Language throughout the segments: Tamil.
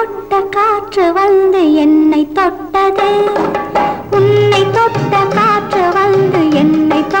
தொட்ட காற்று வந்து என்னை தொட்டது. உன்னை தொட்ட காற்று வந்து என்னை தொ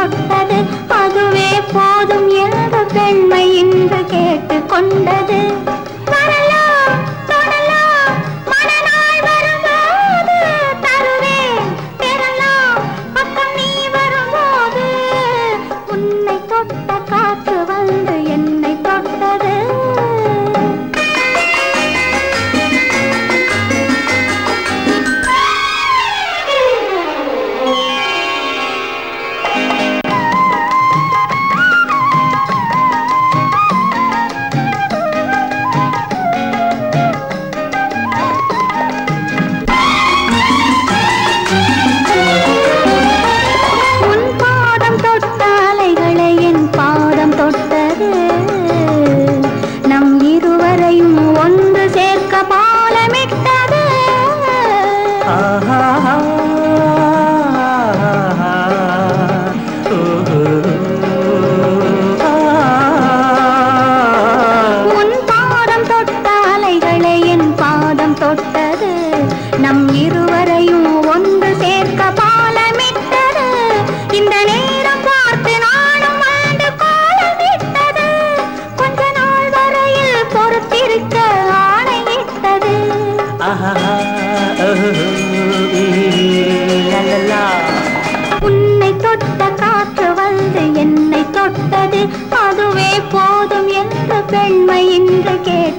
இருவரையும் ஒன்று சேர்க்க பாலமிட்டது. இந்த நேரம் பார்த்து நானும் ஆண்டு கோலமிட்டது கொஞ்ச நாள் வரையில் பொறுத்திருக்க ஆணையிட்டது. உன்னை தொட்ட காற்று வந்து என்னை தொட்டது. அதுவே போதும் என்று பெண்மை இன்று கொண்டது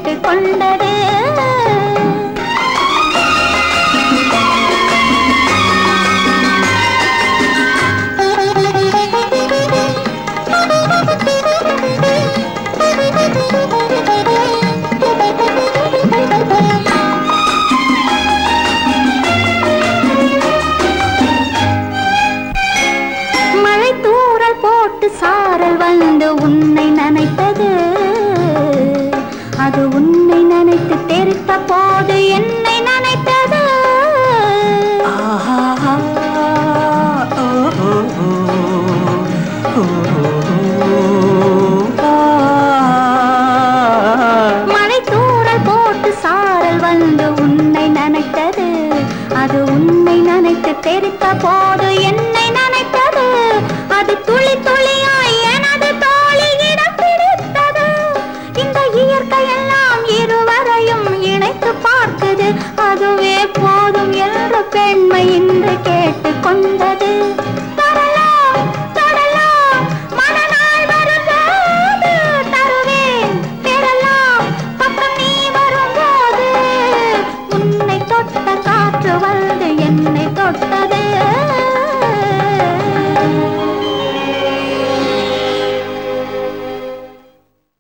சாரல் வந்து உன்னை நினைப்பது அது உன் இயற்கையெல்லாம் இருவரையும் இணைத்து பார்க்குது. அதுவே போதும் என்று பெண்மை இன்று கேட்டு